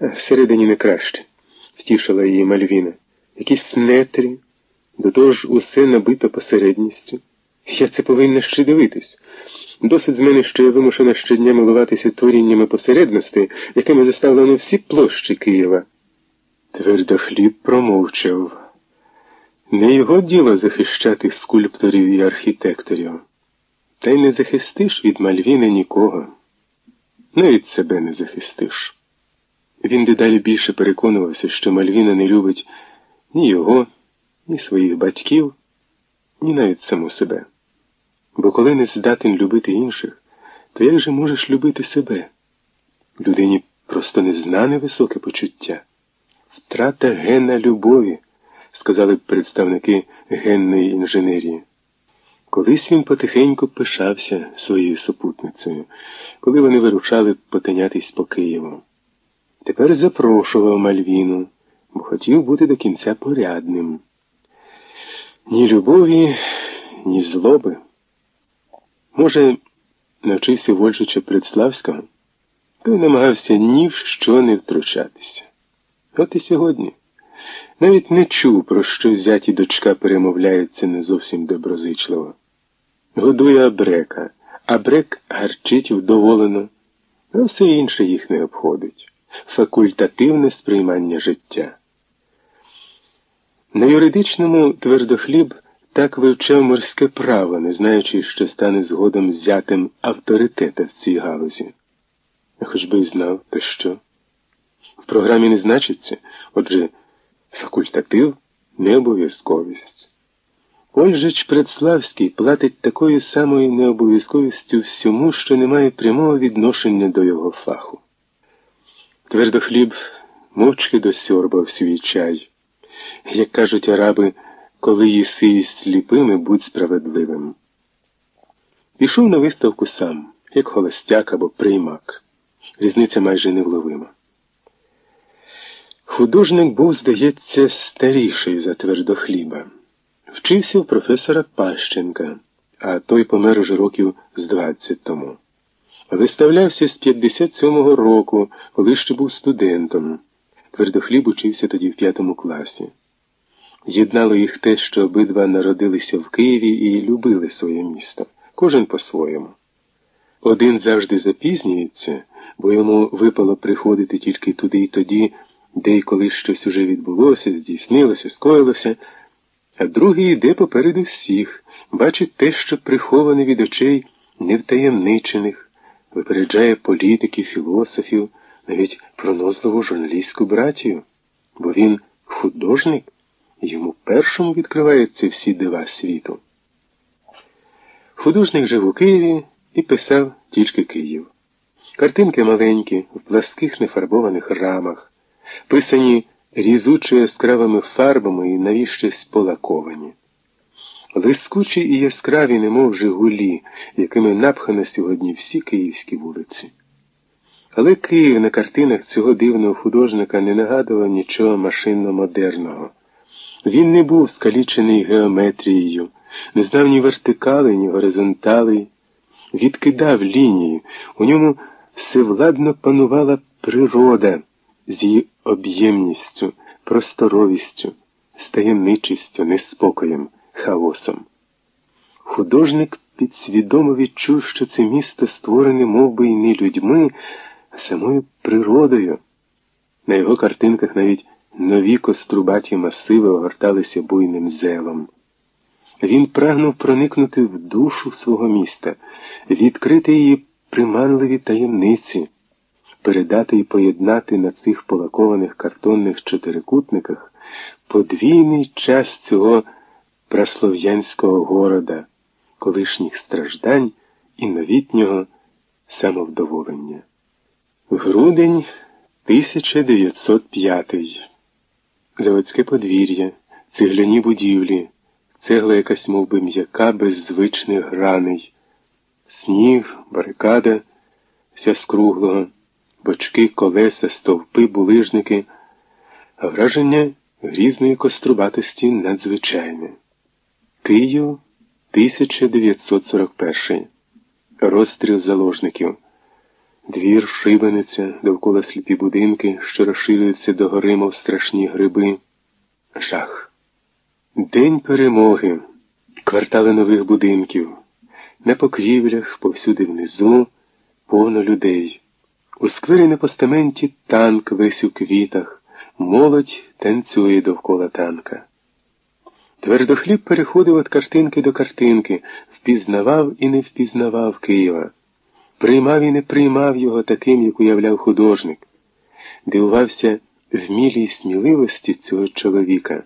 Всередині не краще, втішила її Мальвіна. Якісь нетрі, до того ж усе набито посередністю. Я це повинна ще дивитись. Досить з мене, що я вимушена щодня милуватися творіннями посередності, якими заставлено всі площі Києва. Твердохліб промовчав. Не його діло захищати скульпторів і архітекторів. Та й не захистиш від Мальвіни нікого. Навіть себе не захистиш. Він дедалі більше переконувався, що Мальвіна не любить ні його, ні своїх батьків, ні навіть саму себе. Бо коли не здатен любити інших, то як же можеш любити себе? Людині просто незнане високе почуття, втрата гена любові, сказали представники генної інженерії. Колись він потихеньку пишався своєю супутницею, коли вони вирушали потинятись по Києву. Тепер запрошував Мальвіну, бо хотів бути до кінця порядним. Ні любові, ні злоби. Може, навчився Вольжича Предславського, той намагався ні в що не втручатися. От і сьогодні. Навіть не чув, про що зять і дочка перемовляються не зовсім доброзичливо. Годує Абрека, Абрек гарчить вдоволено, а все інше їх не обходить. Факультативне сприймання життя. На юридичному твердохліб так вивчав морське право, не знаючи, що стане згодом зятем авторитета в цій галузі. Хоч би й знав, то що. В програмі не значиться, отже, факультатив необов'язковість. Ольжич Предславський платить такою самою необов'язковістю всьому, що не має прямого відношення до його фаху. Твердохліб мовчки досьорбав свій чай. Як кажуть араби, коли їси із сліпими, будь справедливим. Пішов на виставку сам, як холостяк або приймак. Різниця майже невловима. Художник був, здається, старіший за твердохліба. Вчився у професора Пащенка, а той помер уже років з 20 тому. Виставлявся з 57-го року, коли ще був студентом. Твердохліб учився тоді в п'ятому класі. Єднало їх те, що обидва народилися в Києві і любили своє місто, кожен по-своєму. Один завжди запізнюється, бо йому випало приходити тільки туди і тоді, де й коли щось уже відбулося, здійснилося, скоїлося, а другий йде попереду всіх, бачить те, що приховане від очей невтаємничених, випереджає політиків, філософів, навіть пронозливу журналістську братію, бо він художник. Йому першому відкриваються всі дива світу. Художник жив у Києві і писав тільки Київ. Картинки маленькі, в пласких нефарбованих рамах, писані різучо яскравими фарбами і навіщось полаковані. Лискучі і яскраві, немов Жигулі, якими напхано сьогодні всі київські вулиці. Але Київ на картинах цього дивного художника не нагадував нічого машинно-модерного. Він не був скалічений геометрією, не знав ні вертикали, ні горизонтали, відкидав лінії, у ньому всевладно панувала природа з її об'ємністю, просторовістю, стаємничістю, неспокоєм, хаосом. Художник підсвідомо відчув, що це місто створене мов би, і не людьми, а самою природою. На його картинках навіть Нові кострубаті масиви огорталися буйним зелом. Він прагнув проникнути в душу свого міста, відкрити її приманливі таємниці, передати і поєднати на цих полакованих картонних чотирикутниках подвійний час цього праслов'янського города, колишніх страждань і новітнього самовдоволення. Грудень 1905 заводське подвір'я, цегляні будівлі, цегла якась мов би, м'яка без звичних граней, сніг, барикада, вся скруглого, бочки, колеса, стовпи, булижники, а враження грізної кострубатості надзвичайне. Київ 1941. Розстріл заложників. Двір шибаниця, довкола сліпі будинки, що розширюються до гори, мов страшні гриби. Жах. День перемоги, квартали нових будинків. На покрівлях, повсюди внизу, повно людей. У сквері на постаменті танк весь у квітах, молодь танцює довкола танка. Твердохліб переходив від картинки до картинки, впізнавав і не впізнавав Києва, приймав і не приймав його таким, як уявляв художник, дивувався вмілій сміливості цього чоловіка,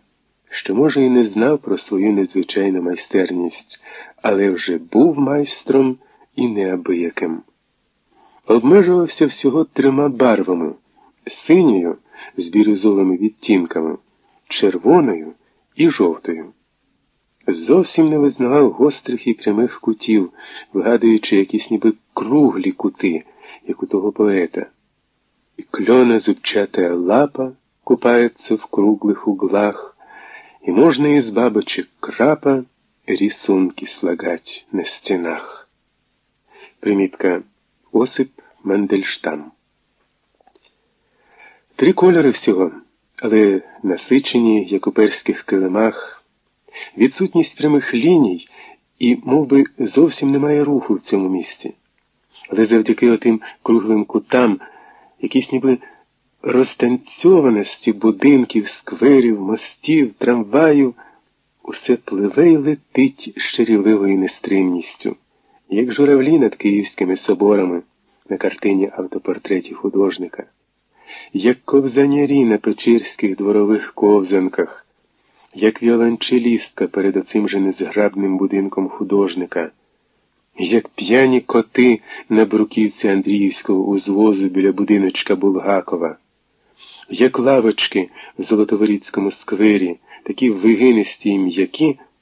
що, може, і не знав про свою незвичайну майстерність, але вже був майстром і неабияким. Обмежувався всього трьома барвами синьою з бірюзовими відтінками, червоною і жовтою. Зовсім не визнавав гострих і прямих кутів, вигадуючи якісь ніби круглі кути, як у того поета. І кльона зубчатая лапа купається в круглих углах, и можно из бабочек крапа рисунки слагать на стенах. Примітка Осип Мандельштам. Три кольори всього, але насичені, як у перських килимах, відсутність прямих ліній і мов би, зовсім немає руху в цьому місці. Але завдяки отим круглим кутам, якісь ніби розтанцьованості будинків, скверів, мостів, трамваїв, усе пливе й летить щирівливою нестримністю, як журавлі над київськими соборами на картині автопортреті художника, як ковзанярі на печерських дворових ковзанках, як віолончелістка перед оцим же незграбним будинком художника, як п'яні коти на бруківці Андріївського узвозу біля будиночка Булгакова, як лавочки в Золотоворіцькому сквері, такі вигинисті і м'які.